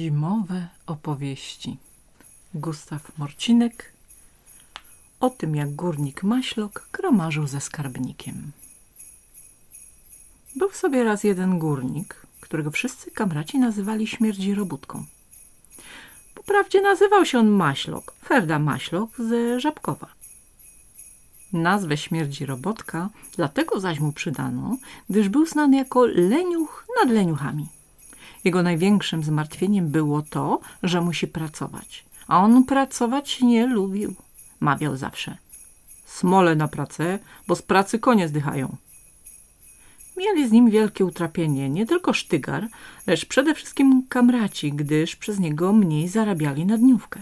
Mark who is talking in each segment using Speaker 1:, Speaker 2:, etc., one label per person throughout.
Speaker 1: Zimowe opowieści. Gustaw Morcinek o tym, jak górnik Maślok gromażył ze skarbnikiem. Był sobie raz jeden górnik, którego wszyscy kamraci nazywali śmierdzi robótką. Poprawdzie nazywał się on Maślok, Ferda Maślok ze Żabkowa. Nazwę śmierdzi robotka dlatego zaś mu przydano, gdyż był znany jako leniuch nad leniuchami. Jego największym zmartwieniem było to, że musi pracować. A on pracować nie lubił. Mawiał zawsze. Smole na pracę, bo z pracy konie zdychają. Mieli z nim wielkie utrapienie, nie tylko sztygar, lecz przede wszystkim kamraci, gdyż przez niego mniej zarabiali na dniówkę.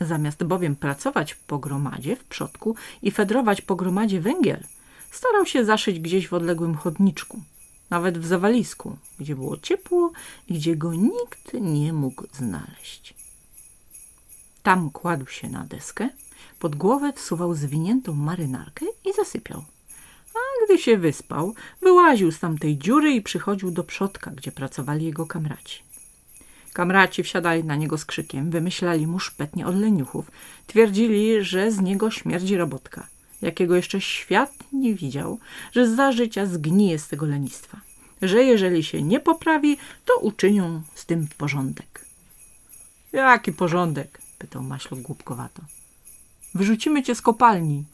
Speaker 1: Zamiast bowiem pracować po gromadzie w przodku i fedrować po gromadzie węgiel, starał się zaszyć gdzieś w odległym chodniczku, nawet w zawalisku, gdzie było ciepło i gdzie go nikt nie mógł znaleźć. Tam kładł się na deskę, pod głowę wsuwał zwiniętą marynarkę i zasypiał. A gdy się wyspał, wyłaził z tamtej dziury i przychodził do przodka, gdzie pracowali jego kamraci. Kamraci wsiadali na niego z krzykiem, wymyślali mu szpetnie od leniuchów. Twierdzili, że z niego śmierdzi robotka, jakiego jeszcze świat nie widział, że za życia zgnije z tego lenistwa, że jeżeli się nie poprawi, to uczynią z tym porządek. Jaki porządek? pytał Maślok głupkowato. Wyrzucimy cię z kopalni.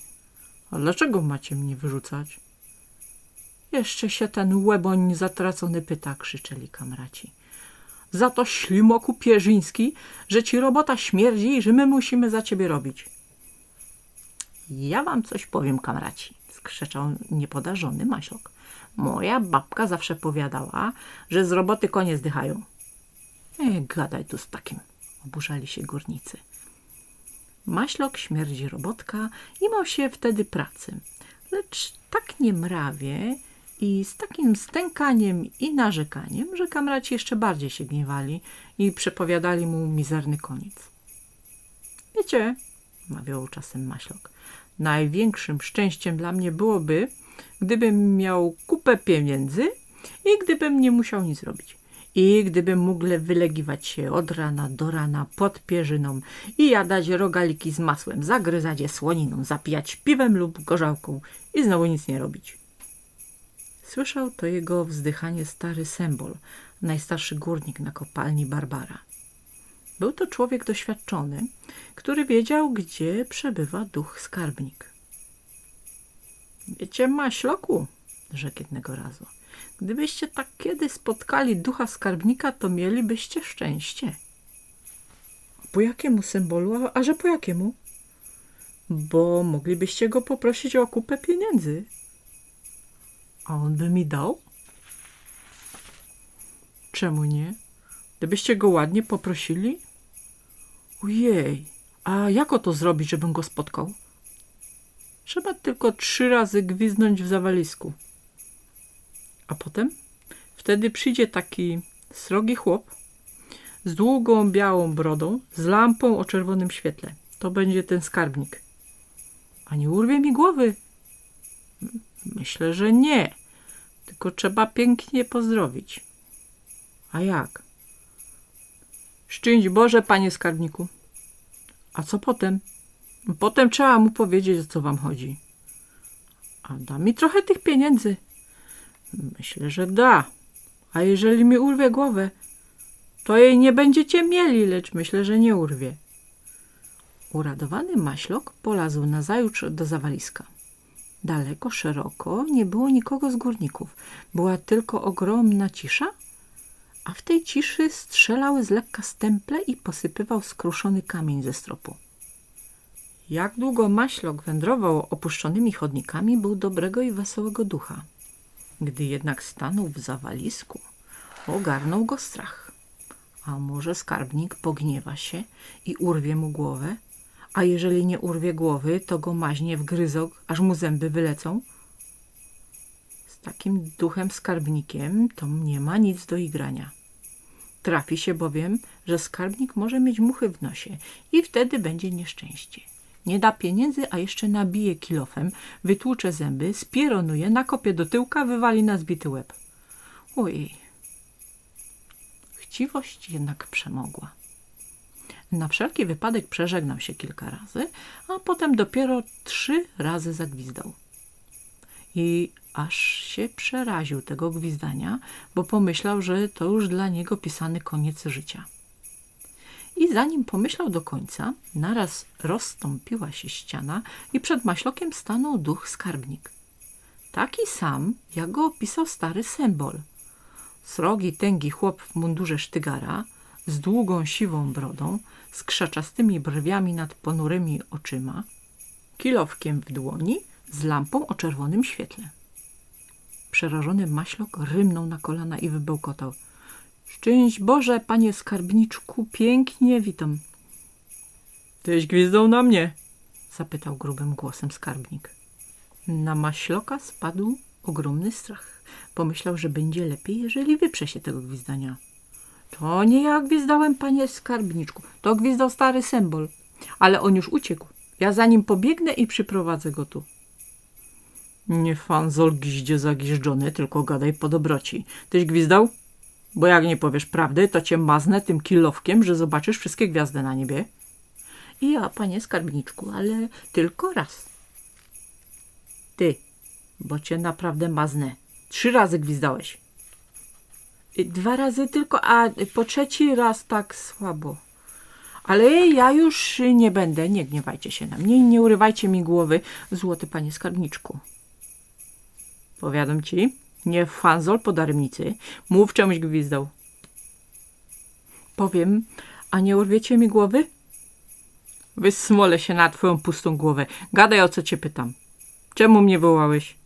Speaker 1: A dlaczego macie mnie wyrzucać? Jeszcze się ten łeboń zatracony pyta, krzyczeli kamraci. Za to ślimoku pierzyński, że ci robota śmierdzi i że my musimy za ciebie robić. Ja wam coś powiem, kamraci, skrzeczał niepodarzony Maślok. Moja babka zawsze powiadała, że z roboty konie zdychają. E, gadaj tu z takim, oburzali się górnicy. Maślok śmierdzi robotka i miał się wtedy pracy, lecz tak niemrawie i z takim stękaniem i narzekaniem, że kamraci jeszcze bardziej się gniewali i przepowiadali mu mizerny koniec. Wiecie, mawiał czasem Maślok, największym szczęściem dla mnie byłoby, gdybym miał kupę pieniędzy i gdybym nie musiał nic robić. I gdybym mógł wylegiwać się od rana do rana pod pierzyną i jadać rogaliki z masłem, zagryzać je słoniną, zapijać piwem lub gorzałką i znowu nic nie robić. Słyszał to jego wzdychanie stary symbol, najstarszy górnik na kopalni Barbara. Był to człowiek doświadczony, który wiedział, gdzie przebywa duch skarbnik. Wiecie, Maśloku, rzekł jednego razu, gdybyście tak kiedy spotkali ducha skarbnika, to mielibyście szczęście. Po jakiemu symbolu, a że po jakiemu? Bo moglibyście go poprosić o kupę pieniędzy. A on by mi dał? Czemu nie? Gdybyście go ładnie poprosili? Ojej, a jak to zrobić, żebym go spotkał? Trzeba tylko trzy razy gwiznąć w zawalisku. A potem? Wtedy przyjdzie taki srogi chłop z długą białą brodą, z lampą o czerwonym świetle. To będzie ten skarbnik. A nie urwie mi głowy. Myślę, że nie. Tylko trzeba pięknie pozdrowić. A jak? Szczęść Boże, panie skarbniku. A co potem? Potem trzeba mu powiedzieć, o co wam chodzi. A da mi trochę tych pieniędzy. Myślę, że da. A jeżeli mi urwie głowę, to jej nie będziecie mieli, lecz myślę, że nie urwie. Uradowany maślok polazł nazajutrz do zawaliska. Daleko, szeroko nie było nikogo z górników. Była tylko ogromna cisza, a w tej ciszy strzelały z lekka stemple i posypywał skruszony kamień ze stropu. Jak długo Maślok wędrował opuszczonymi chodnikami, był dobrego i wesołego ducha. Gdy jednak stanął w zawalisku, ogarnął go strach. A może skarbnik pogniewa się i urwie mu głowę? A jeżeli nie urwie głowy, to go maźnie w gryzok, aż mu zęby wylecą? Takim duchem skarbnikiem to nie ma nic do igrania. Trafi się bowiem, że skarbnik może mieć muchy w nosie i wtedy będzie nieszczęście. Nie da pieniędzy, a jeszcze nabije kilofem, wytłucze zęby, spieronuje, nakopie do tyłka, wywali na zbity łeb. Ojej. Chciwość jednak przemogła. Na wszelki wypadek przeżegnał się kilka razy, a potem dopiero trzy razy zagwizdał. I aż się przeraził tego gwizdania, bo pomyślał, że to już dla niego pisany koniec życia. I zanim pomyślał do końca, naraz rozstąpiła się ściana i przed maślokiem stanął duch skarbnik. Taki sam, jak go opisał stary symbol. Srogi, tęgi chłop w mundurze sztygara, z długą, siwą brodą, z krzaczastymi brwiami nad ponurymi oczyma, kilowkiem w dłoni, z lampą o czerwonym świetle. Przerażony maślok rymnął na kolana i wybełkotał. Szczęść Boże, panie skarbniczku, pięknie witam. Tyś gwizdał na mnie? zapytał grubym głosem skarbnik. Na maśloka spadł ogromny strach. Pomyślał, że będzie lepiej, jeżeli wyprze się tego gwizdania. To nie ja gwizdałem, panie skarbniczku. To gwizdał stary symbol. Ale on już uciekł. Ja za nim pobiegnę i przyprowadzę go tu. Nie fanzol giździe zagiżdżony, tylko gadaj po dobroci. Tyś gwizdał? Bo jak nie powiesz prawdy, to cię maznę tym kilowkiem, że zobaczysz wszystkie gwiazdy na niebie. I ja, panie skarbniczku, ale tylko raz. Ty, bo cię naprawdę maznę. Trzy razy gwizdałeś. Dwa razy tylko, a po trzeci raz tak słabo. Ale ja już nie będę, nie gniewajcie się na mnie i nie urywajcie mi głowy, złoty panie skarbniczku. Powiadam ci, nie fanzol po daremnicy, mów czemuś gwizdał. Powiem, a nie urwiecie mi głowy? Wysmolę się na twoją pustą głowę. Gadaj, o co cię pytam. Czemu mnie wołałeś?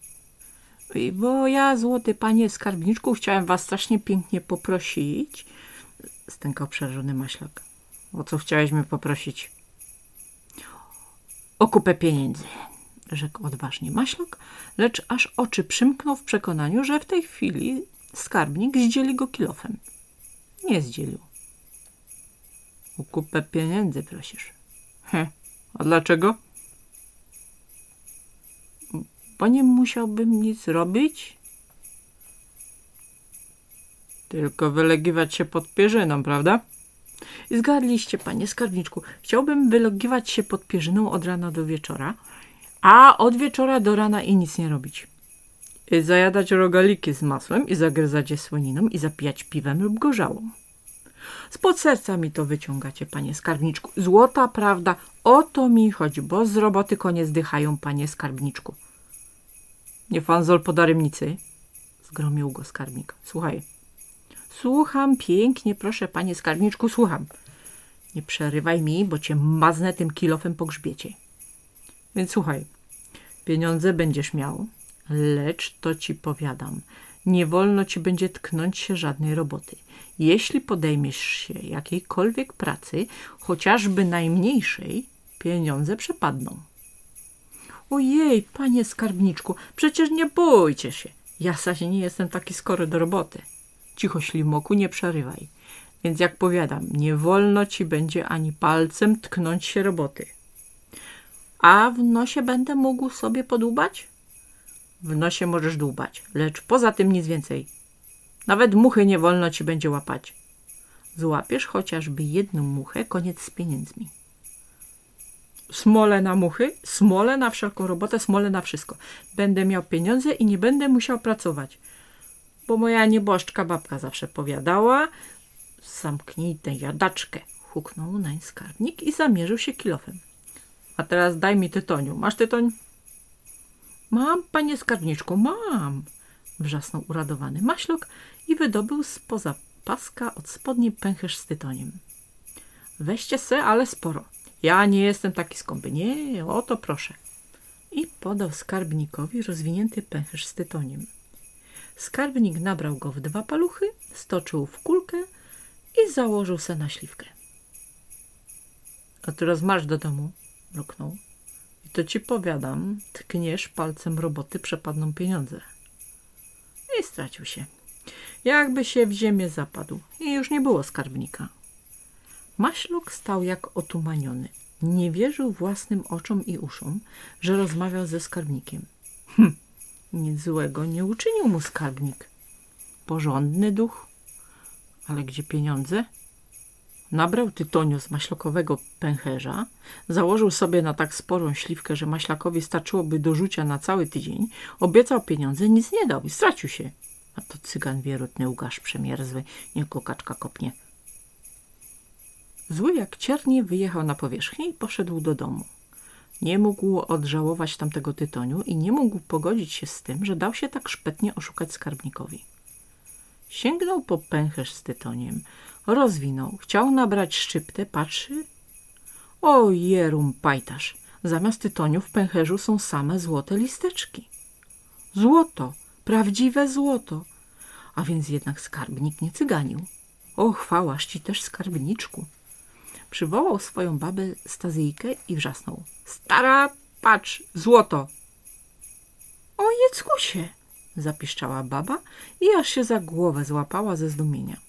Speaker 1: Bo ja, złoty panie skarbniczku, chciałem was strasznie pięknie poprosić. Stękał przerażony maślak. O co chciałeś mnie poprosić? O kupę pieniędzy, rzekł odważnie maślak, lecz aż oczy przymknął w przekonaniu, że w tej chwili skarbnik zdzieli go kilofem. Nie zdzielił. O kupę pieniędzy prosisz. He, a dlaczego? Bo nie musiałbym nic robić. Tylko wylegiwać się pod pierzyną, prawda? Zgadliście, panie skarbniczku. Chciałbym wylegiwać się pod pierzyną od rana do wieczora, a od wieczora do rana i nic nie robić. I zajadać rogaliki z masłem i zagryzać je słoniną i zapijać piwem lub gorzałą. Spod serca mi to wyciągacie, panie skarbniczku. Złota prawda, o to mi chodzi, bo z roboty konie zdychają, panie skarbniczku. Nie fanzol po daremnicy? Zgromił go skarbnik. Słuchaj. Słucham pięknie, proszę, panie skarbniczku, słucham. Nie przerywaj mi, bo cię maznę tym kilofem po grzbiecie. Więc słuchaj. Pieniądze będziesz miał, lecz to ci powiadam. Nie wolno ci będzie tknąć się żadnej roboty. Jeśli podejmiesz się jakiejkolwiek pracy, chociażby najmniejszej, pieniądze przepadną. Ojej, panie skarbniczku, przecież nie bójcie się. Ja zaś nie jestem taki skory do roboty. Cicho, ślimoku, nie przerywaj. Więc jak powiadam, nie wolno ci będzie ani palcem tknąć się roboty. A w nosie będę mógł sobie podłubać? W nosie możesz dłubać, lecz poza tym nic więcej. Nawet muchy nie wolno ci będzie łapać. Złapiesz chociażby jedną muchę, koniec z pieniędzmi. Smolę na muchy, smolę na wszelką robotę, smolę na wszystko. Będę miał pieniądze i nie będę musiał pracować. Bo moja nieboszczka babka zawsze powiadała, zamknij tę jadaczkę, huknął nań skarbnik i zamierzył się kilofem. A teraz daj mi tytoniu. Masz tytoń? Mam, panie skarbniczku, mam, wrzasnął uradowany maślok i wydobył spoza paska od spodni pęcherz z tytoniem. Weźcie se, ale sporo. Ja nie jestem taki skąpy. Nie, o to proszę. I podał skarbnikowi rozwinięty pęcherz z tytoniem. Skarbnik nabrał go w dwa paluchy, stoczył w kulkę i założył se na śliwkę. A teraz marsz do domu, mruknął. I to ci powiadam, tkniesz palcem roboty, przepadną pieniądze. I stracił się. Jakby się w ziemię zapadł i już nie było skarbnika. Maśluk stał jak otumaniony. Nie wierzył własnym oczom i uszom, że rozmawiał ze skarbnikiem. Hm, nic złego nie uczynił mu skarbnik. Porządny duch. Ale gdzie pieniądze? Nabrał tytoniu z maślakowego pęcherza, założył sobie na tak sporą śliwkę, że maślakowi starczyłoby do rzucia na cały tydzień, obiecał pieniądze, nic nie dał i stracił się. A to cygan wierutny ugasz przemierzły, niech go kaczka kopnie. Zły jak ciernie wyjechał na powierzchnię i poszedł do domu. Nie mógł odżałować tamtego tytoniu i nie mógł pogodzić się z tym, że dał się tak szpetnie oszukać skarbnikowi. Sięgnął po pęcherz z tytoniem, rozwinął, chciał nabrać szczyptę, patrzy. O jerum pajtasz, zamiast tytoniu w pęcherzu są same złote listeczki. Złoto, prawdziwe złoto. A więc jednak skarbnik nie cyganił. O, ci też skarbniczku. Przywołał swoją babę Stazyjkę i wrzasnął. Stara, patrz, złoto. O, Jeckusie, zapiszczała baba i aż się za głowę złapała ze zdumienia.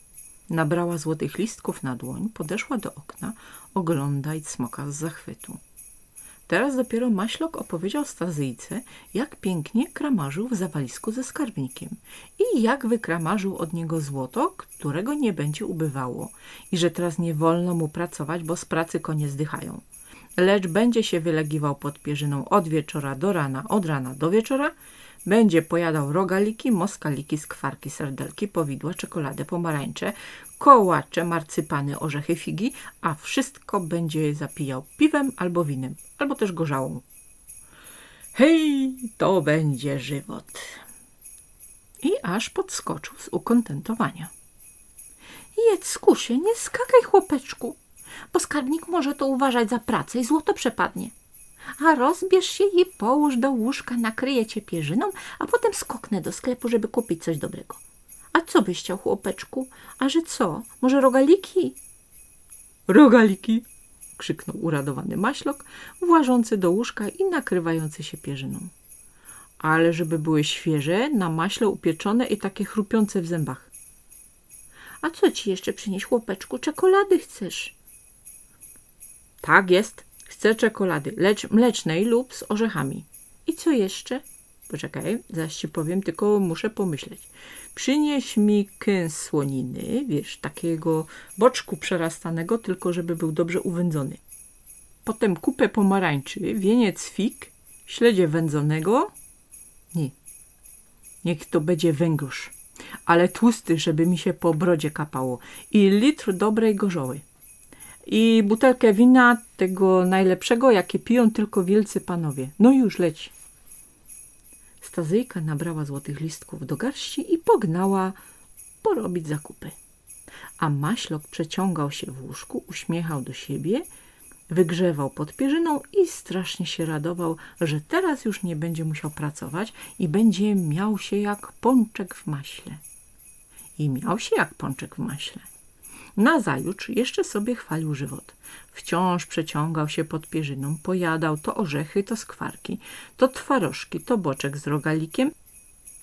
Speaker 1: Nabrała złotych listków na dłoń, podeszła do okna, ogląda i smoka z zachwytu. Teraz dopiero Maślok opowiedział Stazyjce, jak pięknie kramarzył w zawalisku ze skarbnikiem i jak wykramarzył od niego złoto, którego nie będzie ubywało i że teraz nie wolno mu pracować, bo z pracy konie zdychają. Lecz będzie się wylegiwał pod pierzyną od wieczora do rana, od rana do wieczora, będzie pojadał rogaliki, moskaliki, skwarki, serdelki, powidła, czekoladę, pomarańcze, kołacze, marcypany, orzechy, figi, a wszystko będzie zapijał piwem albo winem, albo też gorzałą. Hej, to będzie żywot. I aż podskoczył z ukontentowania. Jedz, skusie, nie skakaj, chłopeczku, bo skarbnik może to uważać za pracę i złoto przepadnie. A rozbierz się i połóż do łóżka, nakryję cię pierzyną, a potem skoknę do sklepu, żeby kupić coś dobrego. A co byś chciał, chłopeczku? A że co? Może rogaliki? Rogaliki! krzyknął uradowany maślok, włażący do łóżka i nakrywający się pierzyną. Ale żeby były świeże, na maśle upieczone i takie chrupiące w zębach. A co ci jeszcze przynieść, chłopeczku? Czekolady chcesz? Tak jest, chcę czekolady, lecz mlecznej lub z orzechami. I co jeszcze? Poczekaj, zaś ci powiem, tylko muszę pomyśleć. Przynieś mi kęs słoniny, wiesz, takiego boczku przerastanego, tylko żeby był dobrze uwędzony. Potem kupę pomarańczy, wieniec fig, śledzie wędzonego. Nie, niech to będzie węgorz, ale tłusty, żeby mi się po brodzie kapało i litr dobrej gorzoły. I butelkę wina tego najlepszego, jakie piją tylko wielcy panowie. No już leć. Stazyjka nabrała złotych listków do garści i pognała porobić zakupy. A Maślok przeciągał się w łóżku, uśmiechał do siebie, wygrzewał pod pierzyną i strasznie się radował, że teraz już nie będzie musiał pracować i będzie miał się jak pączek w maśle. I miał się jak pączek w maśle. Nazajutrz jeszcze sobie chwalił żywot. Wciąż przeciągał się pod pierzyną, pojadał to orzechy, to skwarki, to twarożki, to boczek z rogalikiem,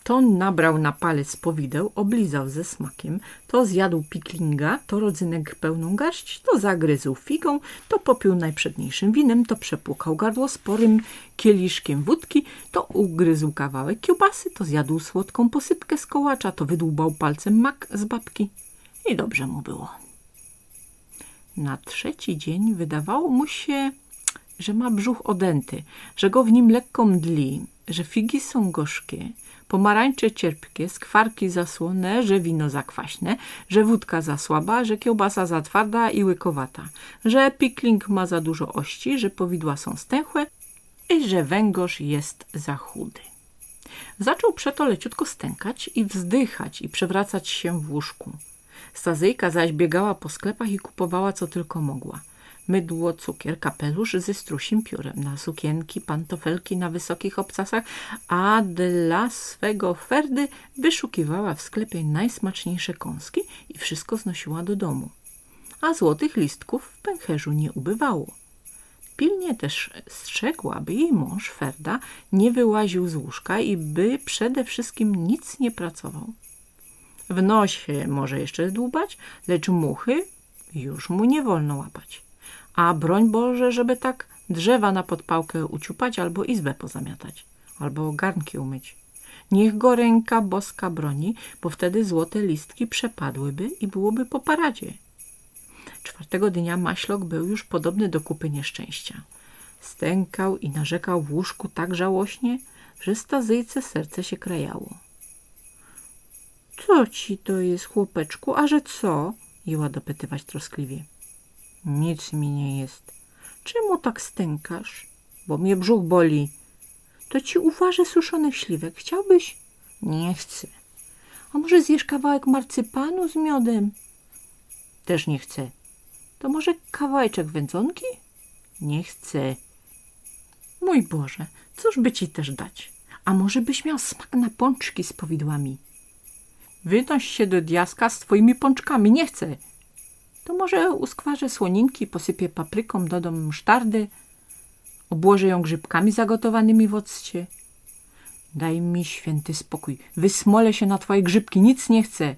Speaker 1: to nabrał na palec powideł, oblizał ze smakiem, to zjadł piklinga, to rodzynek pełną garść, to zagryzł figą, to popił najprzedniejszym winem, to przepłukał gardło sporym kieliszkiem wódki, to ugryzł kawałek kiełbasy, to zjadł słodką posypkę z kołacza, to wydłubał palcem mak z babki. I dobrze mu było. Na trzeci dzień wydawało mu się, że ma brzuch odęty, że go w nim lekko mdli, że figi są gorzkie, pomarańcze cierpkie, skwarki zasłone, że wino zakwaśne, że wódka za słaba, że kiełbasa za twarda i łykowata, że pikling ma za dużo ości, że powidła są stęchłe i że węgorz jest za chudy. Zaczął przeto leciutko stękać i wzdychać i przewracać się w łóżku. Stazyjka zaś biegała po sklepach i kupowała co tylko mogła. Mydło, cukier, kapelusz ze strusim piórem, na sukienki, pantofelki na wysokich obcasach, a dla swego Ferdy wyszukiwała w sklepie najsmaczniejsze kąski i wszystko znosiła do domu. A złotych listków w pęcherzu nie ubywało. Pilnie też strzegła, by jej mąż, Ferda, nie wyłaził z łóżka i by przede wszystkim nic nie pracował. W nosie może jeszcze dłubać, lecz muchy już mu nie wolno łapać. A broń Boże, żeby tak drzewa na podpałkę uciupać albo izbę pozamiatać, albo garnki umyć. Niech go ręka boska broni, bo wtedy złote listki przepadłyby i byłoby po paradzie. Czwartego dnia Maślok był już podobny do kupy nieszczęścia. Stękał i narzekał w łóżku tak żałośnie, że Stazyjce serce się krajało. Co ci to jest, chłopeczku, a że co? Jęła dopytywać troskliwie. Nic mi nie jest. Czemu tak stękasz? Bo mnie brzuch boli. To ci uważę suszonych śliwek. Chciałbyś? Nie chcę. A może zjesz kawałek marcypanu z miodem? Też nie chcę. To może kawałeczek wędzonki? Nie chcę. Mój Boże, cóż by ci też dać? A może byś miał smak na pączki z powidłami? Wynoś się do diaska z twoimi pączkami, nie chcę. To może uskwarzę słoninki, posypię papryką, dodam musztardy, obłożę ją grzybkami zagotowanymi w occie. Daj mi święty spokój, wysmolę się na twoje grzybki, nic nie chcę.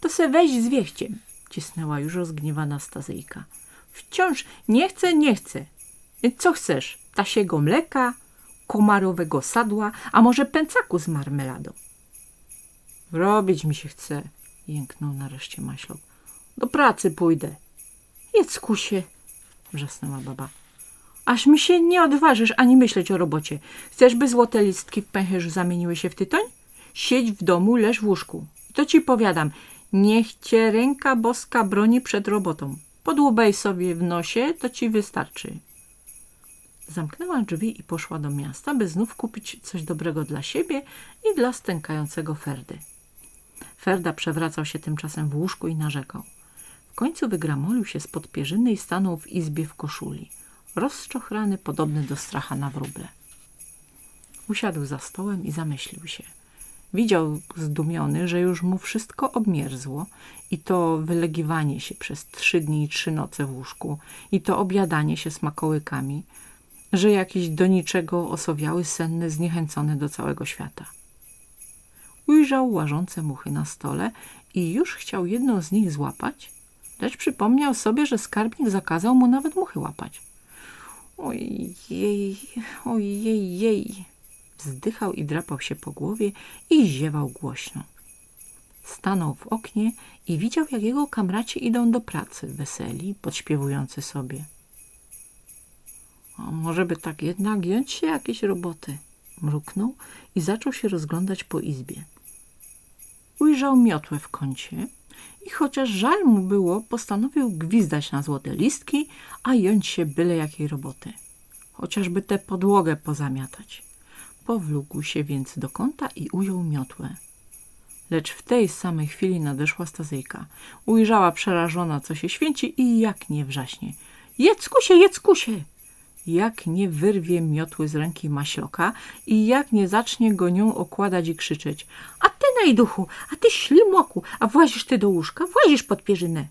Speaker 1: To se weź z wieściem, cisnęła już rozgniewana Stazyjka. Wciąż nie chcę, nie chcę. Co chcesz? Tasiego mleka, komarowego sadła, a może pęcaku z marmeladą? Robić mi się chce, jęknął nareszcie Maślok. Do pracy pójdę. Jedz kusie, wrzasnęła baba. Aż mi się nie odważysz ani myśleć o robocie. Chcesz, by złote listki w pęcherzu zamieniły się w tytoń? Siedź w domu, leż w łóżku. I to ci powiadam, niech cię ręka boska broni przed robotą. Podłubaj sobie w nosie, to ci wystarczy. Zamknęła drzwi i poszła do miasta, by znów kupić coś dobrego dla siebie i dla stękającego Ferdy. Ferda przewracał się tymczasem w łóżku i narzekał. W końcu wygramolił się spod pierzyny i stanął w izbie w koszuli, rozczochrany, podobny do stracha na wróble. Usiadł za stołem i zamyślił się. Widział zdumiony, że już mu wszystko obmierzło i to wylegiwanie się przez trzy dni i trzy noce w łóżku i to obiadanie się smakołykami, że jakiś do niczego osowiały senny zniechęcony do całego świata. Ujrzał łażące muchy na stole i już chciał jedną z nich złapać, lecz przypomniał sobie, że skarbnik zakazał mu nawet muchy łapać. Ojej, ojej, jej. Wzdychał i drapał się po głowie i ziewał głośno. Stanął w oknie i widział, jak jego kamraci idą do pracy, weseli, podśpiewujący sobie. A może by tak jednak giąć się jakieś roboty? Mruknął i zaczął się rozglądać po izbie. Ujrzał miotłę w kącie i chociaż żal mu było, postanowił gwizdać na złote listki, a jąć się byle jakiej roboty. Chociażby tę podłogę pozamiatać. Powlókł się więc do kąta i ujął miotłę. Lecz w tej samej chwili nadeszła Stazyjka. Ujrzała przerażona, co się święci i jak nie wrzaśnie. Jeckusie, Jeckusie! Jak nie wyrwie miotły z ręki maśloka i jak nie zacznie go nią okładać i krzyczeć. A ty najduchu, a ty ślimoku, a włazisz ty do łóżka, włazisz pod pierzynę.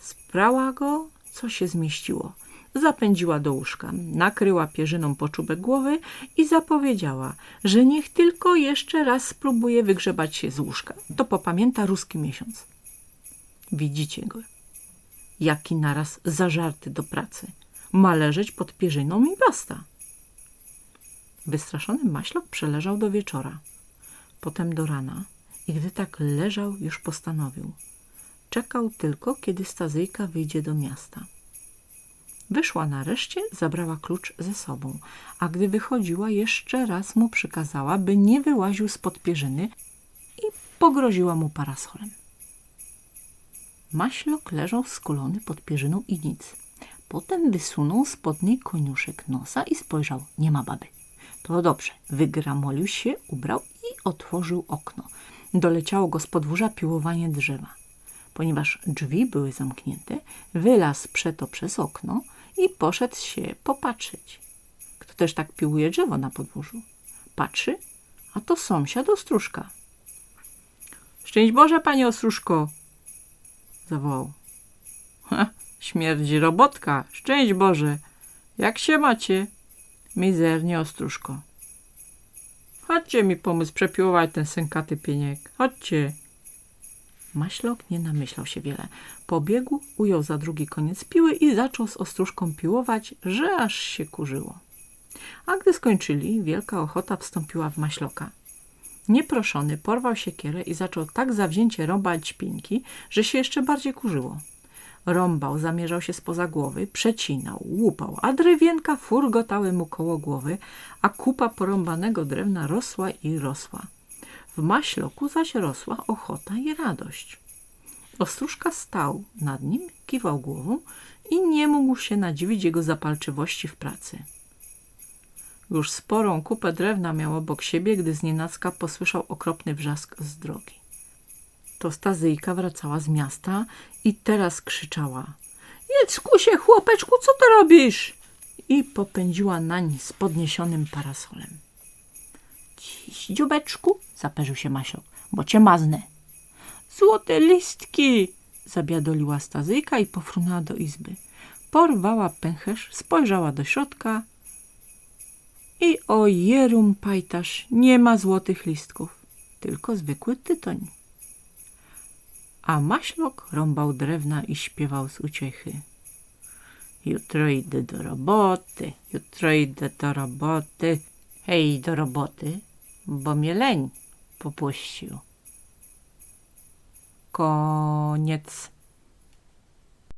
Speaker 1: Sprała go, co się zmieściło. Zapędziła do łóżka, nakryła pierzyną poczubek głowy i zapowiedziała, że niech tylko jeszcze raz spróbuje wygrzebać się z łóżka. To popamięta ruski miesiąc. Widzicie go. Jaki naraz zażarty do pracy. Ma leżeć pod pierzyną i basta. Wystraszony maślok przeleżał do wieczora, potem do rana i gdy tak leżał, już postanowił. Czekał tylko, kiedy Stazyjka wyjdzie do miasta. Wyszła nareszcie, zabrała klucz ze sobą, a gdy wychodziła, jeszcze raz mu przykazała, by nie wyłaził spod pierzyny i pogroziła mu parasolem. Maślok leżał skulony pod pierzyną i nic. Potem wysunął spod niej koniuszek nosa i spojrzał. Nie ma baby. To dobrze. Wygramolił się, ubrał i otworzył okno. Doleciało go z podwórza piłowanie drzewa. Ponieważ drzwi były zamknięte, wylazł przeto przez okno i poszedł się popatrzeć. Kto też tak piłuje drzewo na podwórzu? Patrzy, a to sąsiad Ostróżka. Szczęść Boże, panie Ostróżko! Zawołał. Śmierdzi robotka, szczęść Boże! Jak się macie? Mizernie, Ostróżko. Chodźcie mi pomóc przepiłować ten sękaty pieniek. Chodźcie. Maślok nie namyślał się wiele. Pobiegł, ujął za drugi koniec piły i zaczął z ostróżką piłować, że aż się kurzyło. A gdy skończyli, wielka ochota wstąpiła w maśloka. Nieproszony porwał siekierę i zaczął tak zawzięcie rąbać śpinki, że się jeszcze bardziej kurzyło. Rąbał, zamierzał się spoza głowy, przecinał, łupał, a drewienka furgotały mu koło głowy, a kupa porąbanego drewna rosła i rosła. W maśloku zaś rosła ochota i radość. Ostróżka stał nad nim, kiwał głową i nie mógł się nadziwić jego zapalczywości w pracy. Już sporą kupę drewna miał obok siebie, gdy znienacka posłyszał okropny wrzask z drogi. To Stazyjka wracała z miasta i teraz krzyczała – Jecku się, chłopeczku, co to robisz? I popędziła nań z podniesionym parasolem. – Ciś, dziubeczku – zaperzył się Masiok – bo cię maznę. – Złote listki! – zabiadoliła Stazyjka i pofrunęła do izby. Porwała pęcherz, spojrzała do środka i o jerum pajtasz, nie ma złotych listków, tylko zwykły tytoń. A maślok rąbał drewna i śpiewał z uciechy. Jutro idę do roboty, jutro idę do roboty, hej do roboty, bo mnie leń popuścił. Koniec.